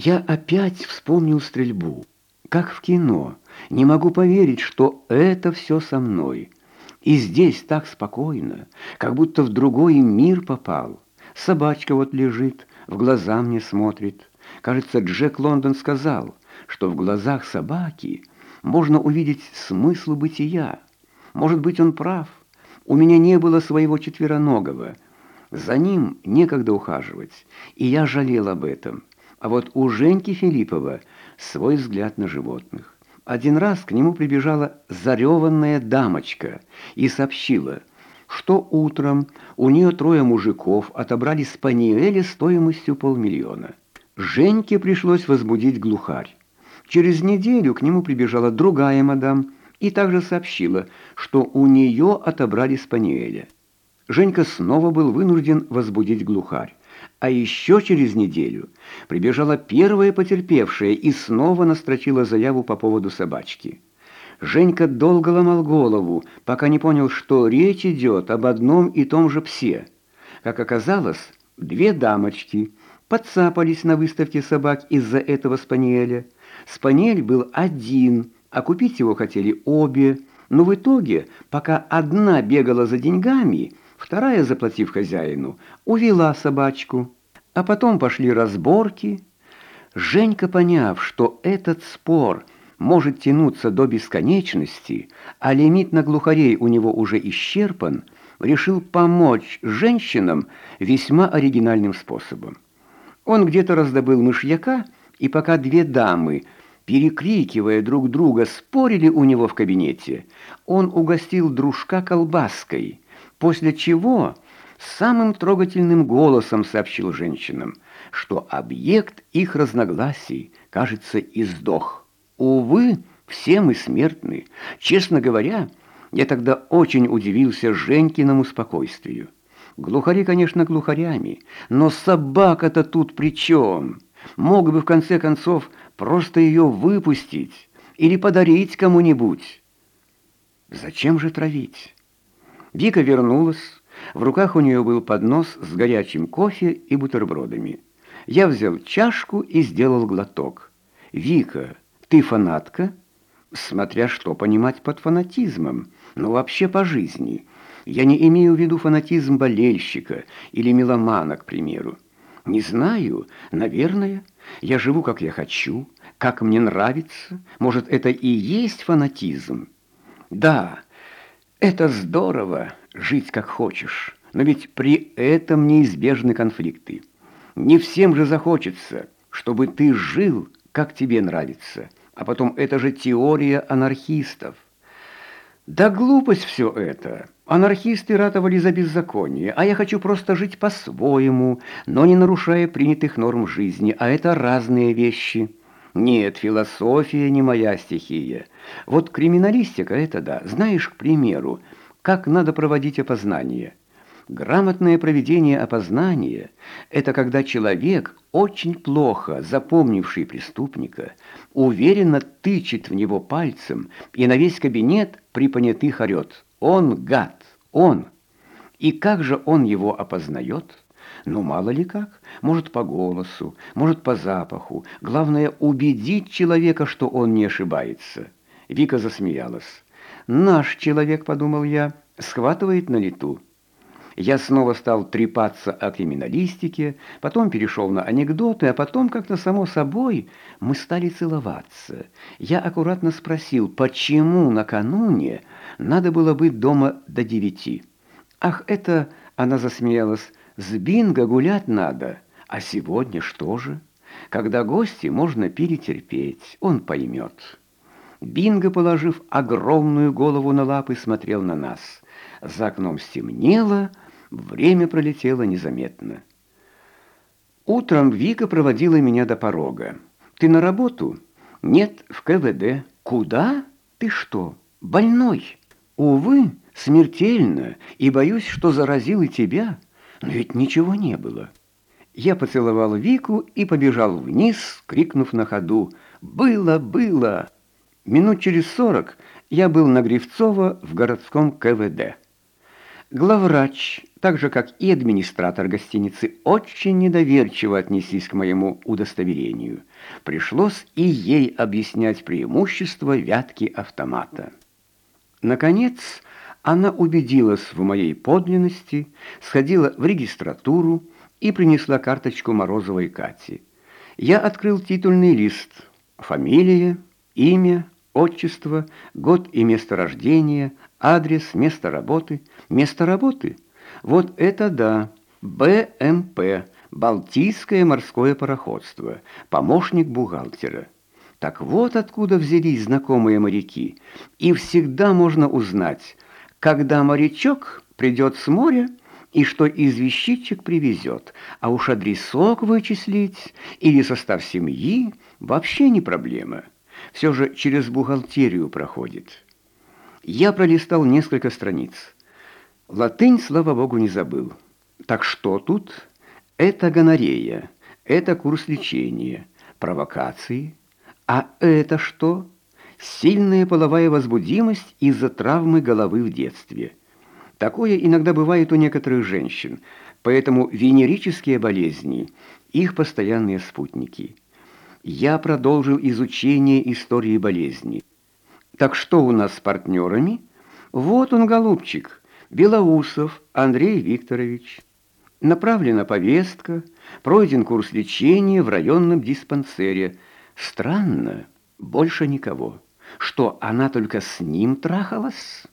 Я опять вспомнил стрельбу, как в кино. Не могу поверить, что это все со мной. И здесь так спокойно, как будто в другой мир попал. Собачка вот лежит, в глаза мне смотрит. Кажется, Джек Лондон сказал, что в глазах собаки можно увидеть смысл бытия. Может быть, он прав. У меня не было своего четвероногого. За ним некогда ухаживать, и я жалел об этом. А вот у Женьки Филиппова свой взгляд на животных. Один раз к нему прибежала зареванная дамочка и сообщила, что утром у нее трое мужиков отобрали спаниеля стоимостью полмиллиона. Женьке пришлось возбудить глухарь. Через неделю к нему прибежала другая мадам и также сообщила, что у нее отобрали спаниеля. Женька снова был вынужден возбудить глухарь. А еще через неделю прибежала первая потерпевшая и снова настрочила заяву по поводу собачки. Женька долго ломал голову, пока не понял, что речь идет об одном и том же псе. Как оказалось, две дамочки подцапались на выставке собак из-за этого спаниеля. Спаниель был один, а купить его хотели обе, но в итоге, пока одна бегала за деньгами, Вторая, заплатив хозяину, увела собачку. А потом пошли разборки. Женька, поняв, что этот спор может тянуться до бесконечности, а лимит на глухарей у него уже исчерпан, решил помочь женщинам весьма оригинальным способом. Он где-то раздобыл мышьяка, и пока две дамы, перекрикивая друг друга, спорили у него в кабинете, он угостил дружка колбаской – после чего самым трогательным голосом сообщил женщинам, что объект их разногласий, кажется, издох. Увы, все мы смертны. Честно говоря, я тогда очень удивился Женькиному спокойствию. Глухари, конечно, глухарями, но собака-то тут при чем? Мог бы, в конце концов, просто ее выпустить или подарить кому-нибудь. Зачем же травить? Вика вернулась. В руках у нее был поднос с горячим кофе и бутербродами. Я взял чашку и сделал глоток. «Вика, ты фанатка?» «Смотря что понимать под фанатизмом, но вообще по жизни. Я не имею в виду фанатизм болельщика или меломана, к примеру. Не знаю, наверное. Я живу, как я хочу, как мне нравится. Может, это и есть фанатизм?» «Да». Это здорово, жить как хочешь, но ведь при этом неизбежны конфликты. Не всем же захочется, чтобы ты жил, как тебе нравится. А потом это же теория анархистов. Да глупость все это. Анархисты ратовали за беззаконие, а я хочу просто жить по-своему, но не нарушая принятых норм жизни, а это разные вещи. Нет, философия не моя стихия. Вот криминалистика это да. Знаешь, к примеру, как надо проводить опознание. Грамотное проведение опознания – это когда человек, очень плохо запомнивший преступника, уверенно тычет в него пальцем и на весь кабинет при орет «Он гад! Он!» И как же он его опознает? Ну, мало ли как. Может, по голосу, может, по запаху. Главное, убедить человека, что он не ошибается. Вика засмеялась. «Наш человек», — подумал я, — «схватывает на лету». Я снова стал трепаться о криминалистике, потом перешел на анекдоты, а потом как-то само собой мы стали целоваться. Я аккуратно спросил, почему накануне надо было быть дома до девяти. «Ах, это...» — она засмеялась. С бинго гулять надо, а сегодня что же? Когда гости, можно перетерпеть, он поймет. Бинго, положив огромную голову на лапы, смотрел на нас. За окном стемнело, время пролетело незаметно. Утром Вика проводила меня до порога. «Ты на работу?» «Нет, в КВД». «Куда? Ты что, больной?» «Увы, смертельно, и боюсь, что заразил и тебя». Но ведь ничего не было. Я поцеловал Вику и побежал вниз, крикнув на ходу «Было, было!». Минут через сорок я был на Гривцово в городском КВД. Главврач так же, как и администратор гостиницы, очень недоверчиво отнеслись к моему удостоверению. Пришлось и ей объяснять преимущества вятки автомата. Наконец, она убедилась в моей подлинности, сходила в регистратуру и принесла карточку Морозовой Кати. Я открыл титульный лист. Фамилия, имя, отчество, год и место рождения, адрес, место работы. Место работы? Вот это да! БМП, Балтийское морское пароходство, помощник бухгалтера. Так вот откуда взялись знакомые моряки. И всегда можно узнать, когда морячок придет с моря, и что извещичек привезет, а уж адресок вычислить или состав семьи вообще не проблема. Все же через бухгалтерию проходит. Я пролистал несколько страниц. Латынь, слава богу, не забыл. Так что тут? Это гонорея, это курс лечения, провокации. А это что? Сильная половая возбудимость из-за травмы головы в детстве. Такое иногда бывает у некоторых женщин, поэтому венерические болезни – их постоянные спутники. Я продолжил изучение истории болезни. Так что у нас с партнерами? Вот он, голубчик, Белоусов Андрей Викторович. Направлена повестка, пройден курс лечения в районном диспансере. Странно, больше никого. Что, она только с ним трахалась?»